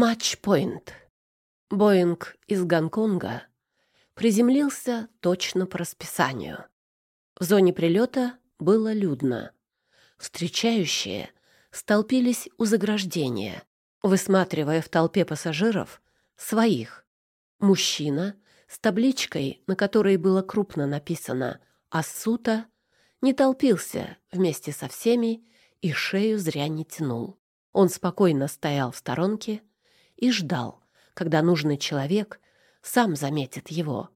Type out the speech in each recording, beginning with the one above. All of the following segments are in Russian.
Матч-пойнт. Боинг из Гонконга приземлился точно по расписанию. В зоне прилета было людно. Встречающие столпились у заграждения, высматривая в толпе пассажиров своих. Мужчина с табличкой, на которой было крупно написано «Ассута», не толпился вместе со всеми и шею зря не тянул. Он спокойно стоял в сторонке и ждал, когда нужный человек сам заметит его.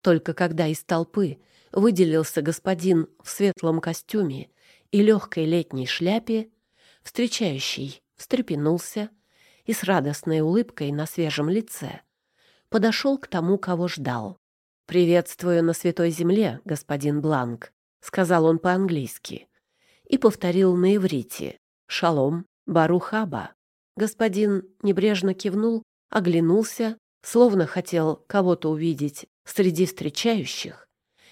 Только когда из толпы выделился господин в светлом костюме и легкой летней шляпе, встречающий встрепенулся и с радостной улыбкой на свежем лице подошел к тому, кого ждал. «Приветствую на Святой Земле, господин Бланк», — сказал он по-английски и повторил на иврите «Шалом, Барухаба». Господин небрежно кивнул, оглянулся, словно хотел кого-то увидеть среди встречающих,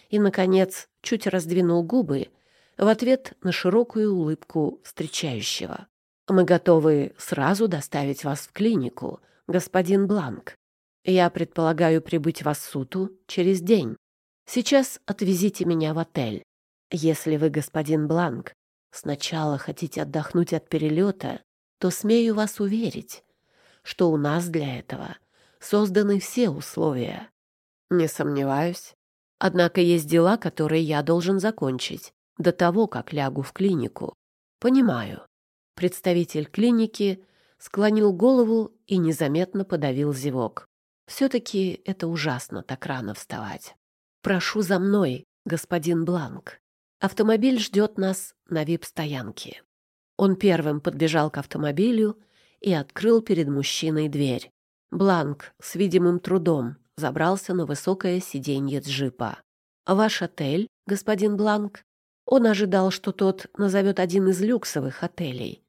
и, наконец, чуть раздвинул губы в ответ на широкую улыбку встречающего. «Мы готовы сразу доставить вас в клинику, господин Бланк. Я предполагаю прибыть в Ассуту через день. Сейчас отвезите меня в отель. Если вы, господин Бланк, сначала хотите отдохнуть от перелета, то смею вас уверить, что у нас для этого созданы все условия. Не сомневаюсь. Однако есть дела, которые я должен закончить до того, как лягу в клинику. Понимаю. Представитель клиники склонил голову и незаметно подавил зевок. Все-таки это ужасно так рано вставать. Прошу за мной, господин Бланк. Автомобиль ждет нас на вип-стоянке. Он первым подбежал к автомобилю и открыл перед мужчиной дверь. Бланк с видимым трудом забрался на высокое сиденье джипа. «Ваш отель, господин Бланк?» Он ожидал, что тот назовет один из люксовых отелей,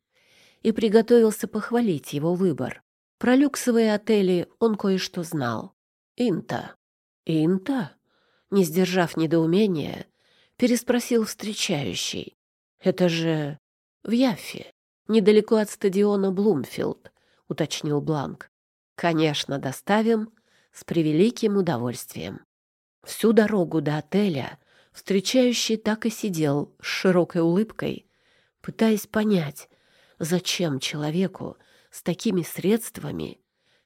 и приготовился похвалить его выбор. Про люксовые отели он кое-что знал. «Инта». «Инта?» Не сдержав недоумения, переспросил встречающий. «Это же в Яффе, недалеко от стадиона Блумфилд», — уточнил Бланк. «Конечно, доставим с превеликим удовольствием». Всю дорогу до отеля встречающий так и сидел с широкой улыбкой, пытаясь понять, зачем человеку с такими средствами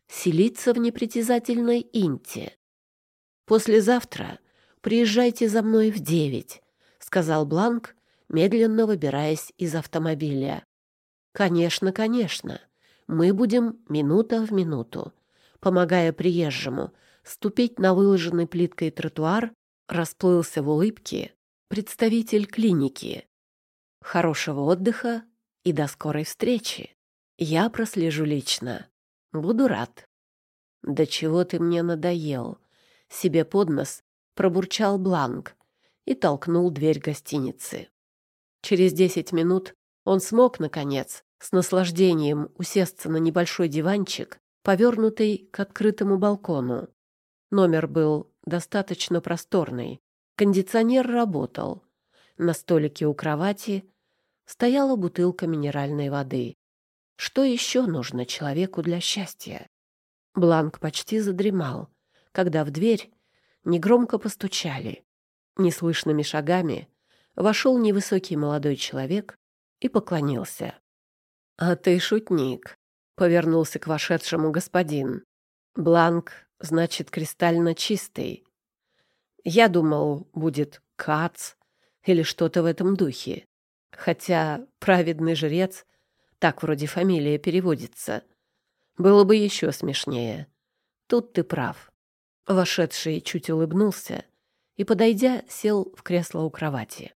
селиться в непритязательной Инте. «Послезавтра приезжайте за мной в девять», — сказал Бланк, медленно выбираясь из автомобиля. «Конечно, конечно. Мы будем минута в минуту». Помогая приезжему ступить на выложенный плиткой тротуар, расплылся в улыбке представитель клиники. «Хорошего отдыха и до скорой встречи. Я прослежу лично. Буду рад». «Да чего ты мне надоел?» Себе под нос пробурчал Бланк и толкнул дверь гостиницы. Через десять минут он смог, наконец, с наслаждением усесться на небольшой диванчик, повернутый к открытому балкону. Номер был достаточно просторный. Кондиционер работал. На столике у кровати стояла бутылка минеральной воды. Что еще нужно человеку для счастья? Бланк почти задремал, когда в дверь негромко постучали. Неслышными шагами вошел невысокий молодой человек и поклонился. «А ты шутник», — повернулся к вошедшему господин. «Бланк, значит, кристально чистый. Я думал, будет кац или что-то в этом духе. Хотя праведный жрец, так вроде фамилия переводится, было бы еще смешнее. Тут ты прав». Вошедший чуть улыбнулся и, подойдя, сел в кресло у кровати.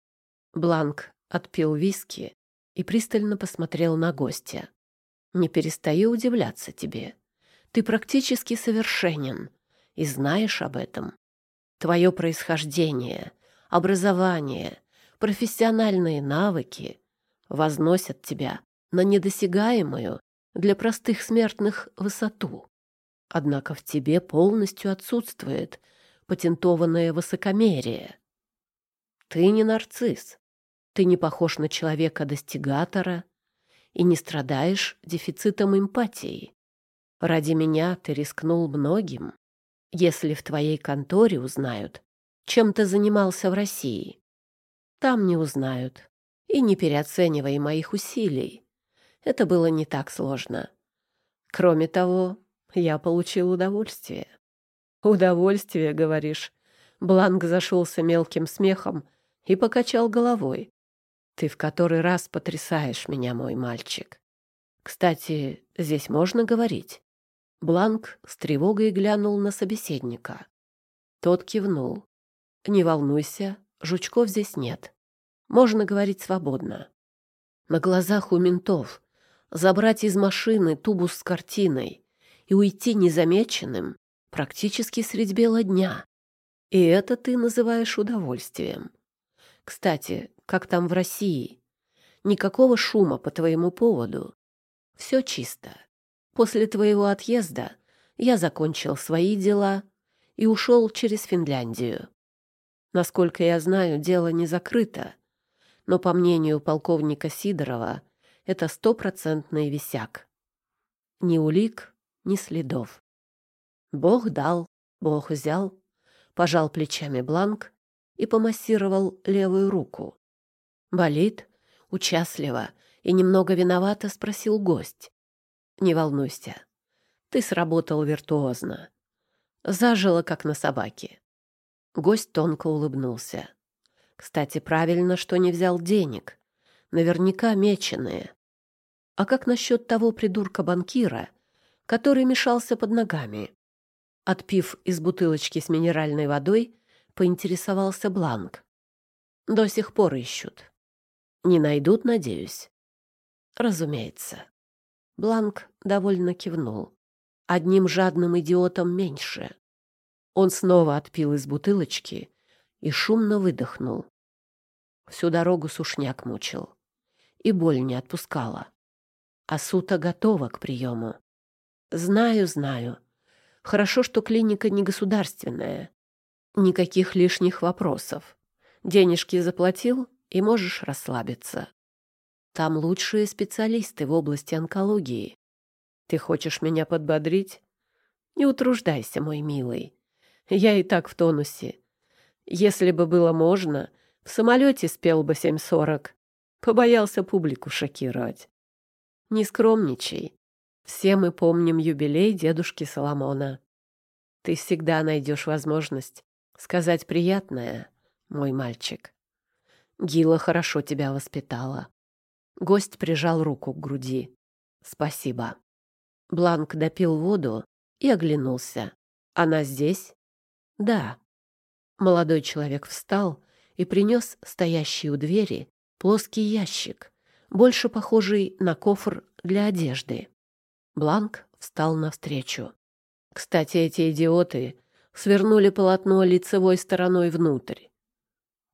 Бланк отпил виски и пристально посмотрел на гостя. «Не перестаю удивляться тебе. Ты практически совершенен и знаешь об этом. Твое происхождение, образование, профессиональные навыки возносят тебя на недосягаемую для простых смертных высоту. Однако в тебе полностью отсутствует патентованное высокомерие. Ты не нарцисс. Ты не похож на человека-достигатора и не страдаешь дефицитом эмпатии. Ради меня ты рискнул многим. Если в твоей конторе узнают, чем ты занимался в России, там не узнают. И не переоценивай моих усилий. Это было не так сложно. Кроме того, я получил удовольствие. Удовольствие, говоришь? Бланк зашелся мелким смехом и покачал головой. Ты в который раз потрясаешь меня, мой мальчик. Кстати, здесь можно говорить? Бланк с тревогой глянул на собеседника. Тот кивнул. Не волнуйся, жучков здесь нет. Можно говорить свободно. На глазах у ментов забрать из машины тубус с картиной и уйти незамеченным практически средь бела дня. И это ты называешь удовольствием. Кстати, как там в России? Никакого шума по твоему поводу. Все чисто. После твоего отъезда я закончил свои дела и ушел через Финляндию. Насколько я знаю, дело не закрыто, но, по мнению полковника Сидорова, это стопроцентный висяк. Ни улик, ни следов. Бог дал, Бог взял, пожал плечами Бланк и помассировал левую руку. «Болит?» — участливо и немного виновато спросил гость. «Не волнуйся, ты сработал виртуозно. Зажило, как на собаке». Гость тонко улыбнулся. «Кстати, правильно, что не взял денег. Наверняка меченые. А как насчет того придурка-банкира, который мешался под ногами?» Отпив из бутылочки с минеральной водой, поинтересовался Бланк. До сих пор ищут. Не найдут, надеюсь. Разумеется. Бланк довольно кивнул. Одним жадным идиотом меньше. Он снова отпил из бутылочки и шумно выдохнул. Всю дорогу сушняк мучил. И боль не отпускала. А сута готова к приему. Знаю, знаю. Хорошо, что клиника не государственная. Никаких лишних вопросов. Денежки заплатил, и можешь расслабиться. Там лучшие специалисты в области онкологии. Ты хочешь меня подбодрить? Не утруждайся, мой милый. Я и так в тонусе. Если бы было можно, в самолете спел бы 7.40. Побоялся публику шокировать. Не скромничай. Все мы помним юбилей дедушки Соломона. Ты всегда найдешь возможность сказать приятное, мой мальчик. Гила хорошо тебя воспитала. Гость прижал руку к груди. Спасибо. Бланк допил воду и оглянулся. Она здесь? Да. Молодой человек встал и принес стоящий у двери плоский ящик, больше похожий на кофр для одежды. Бланк встал навстречу. Кстати, эти идиоты свернули полотно лицевой стороной внутрь.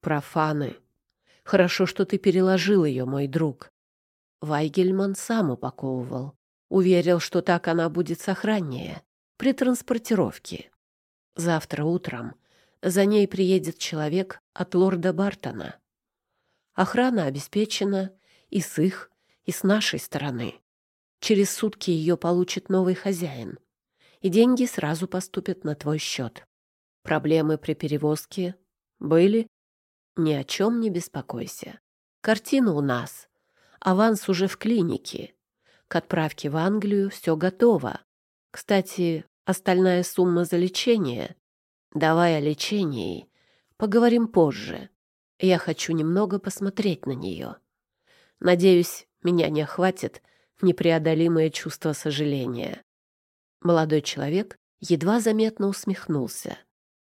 Профаны. Хорошо, что ты переложил ее, мой друг. Вайгельман сам упаковывал. Уверил, что так она будет сохраннее при транспортировке. Завтра утром за ней приедет человек от лорда Бартона. Охрана обеспечена и с их, и с нашей стороны. Через сутки ее получит новый хозяин, и деньги сразу поступят на твой счет. Проблемы при перевозке были? Ни о чем не беспокойся. Картина у нас. Аванс уже в клинике. К отправке в Англию все готово. Кстати, остальная сумма за лечение. Давай о лечении. Поговорим позже. Я хочу немного посмотреть на нее. Надеюсь, меня не охватит непреодолимое чувство сожаления. Молодой человек едва заметно усмехнулся,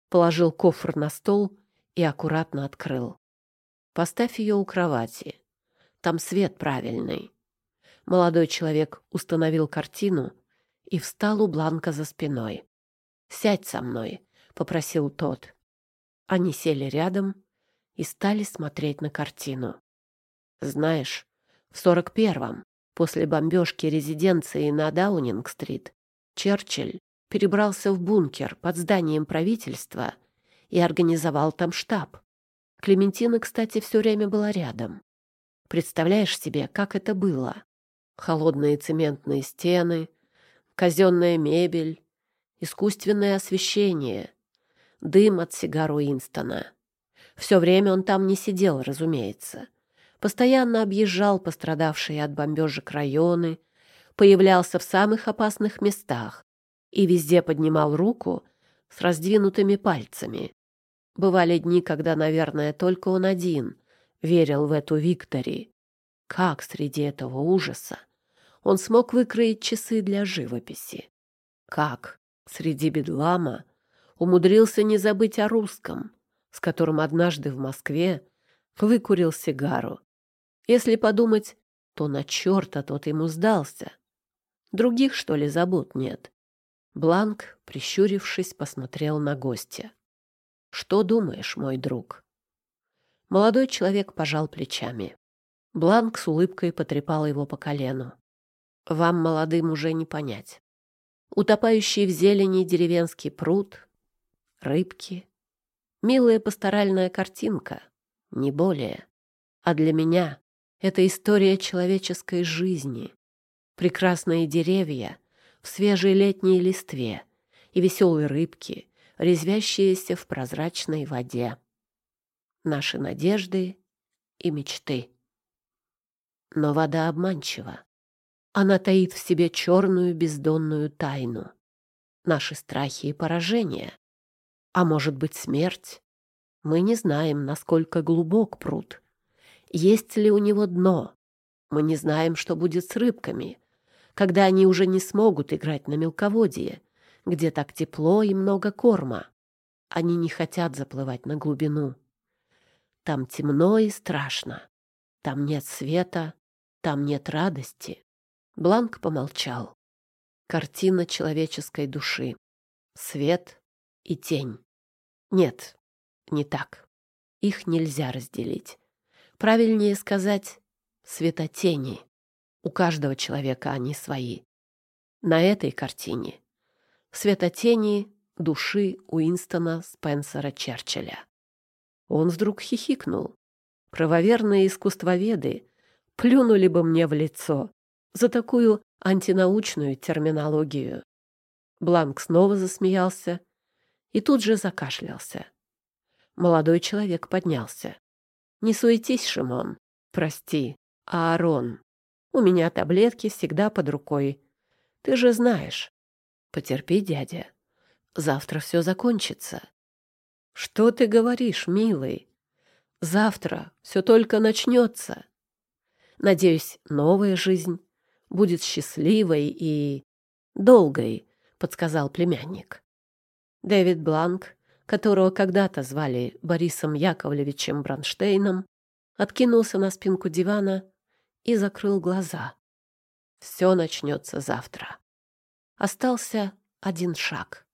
положил кофр на стол и аккуратно открыл. «Поставь ее у кровати. Там свет правильный». Молодой человек установил картину и встал у Бланка за спиной. «Сядь со мной», — попросил тот. Они сели рядом и стали смотреть на картину. «Знаешь, в сорок первом После бомбежки резиденции на Даунинг-стрит Черчилль перебрался в бункер под зданием правительства и организовал там штаб. Клементина, кстати, все время была рядом. Представляешь себе, как это было? Холодные цементные стены, Казенная мебель, искусственное освещение, дым от сигар Уинстона. Все время он там не сидел, разумеется. Постоянно объезжал пострадавшие от бомбежек районы, появлялся в самых опасных местах и везде поднимал руку с раздвинутыми пальцами. Бывали дни, когда, наверное, только он один верил в эту Виктори. Как среди этого ужаса он смог выкроить часы для живописи? Как среди бедлама умудрился не забыть о русском, с которым однажды в Москве выкурил сигару. Если подумать, то на черта тот ему сдался. Других, что ли, забот нет? Бланк, прищурившись, посмотрел на гостя. «Что думаешь, мой друг?» Молодой человек пожал плечами. Бланк с улыбкой потрепал его по колену. «Вам, молодым, уже не понять. Утопающий в зелени деревенский пруд, рыбки, Милая пасторальная картинка, не более. А для меня это история человеческой жизни. Прекрасные деревья в свежей летней листве и веселые рыбки, резвящиеся в прозрачной воде. Наши надежды и мечты. Но вода обманчива. Она таит в себе черную бездонную тайну. Наши страхи и поражения а может быть смерть. Мы не знаем, насколько глубок пруд. Есть ли у него дно? Мы не знаем, что будет с рыбками, когда они уже не смогут играть на мелководье, где так тепло и много корма. Они не хотят заплывать на глубину. Там темно и страшно. Там нет света, там нет радости. Бланк помолчал. Картина человеческой души. Свет и тень. Нет, не так. Их нельзя разделить. Правильнее сказать светотени. У каждого человека они свои. На этой картине светотени души Уинстона Спенсера Черчилля. Он вдруг хихикнул. Правоверные искусствоведы плюнули бы мне в лицо за такую антинаучную терминологию. Бланк снова засмеялся и тут же закашлялся. Молодой человек поднялся. «Не суетись, Шимон. Прости, Аарон. У меня таблетки всегда под рукой. Ты же знаешь. Потерпи, дядя. Завтра все закончится». «Что ты говоришь, милый? Завтра все только начнется. Надеюсь, новая жизнь будет счастливой и долгой», — подсказал племянник. Дэвид Бланк, которого когда-то звали Борисом Яковлевичем Бронштейном, откинулся на спинку дивана и закрыл глаза. Все начнется завтра. Остался один шаг.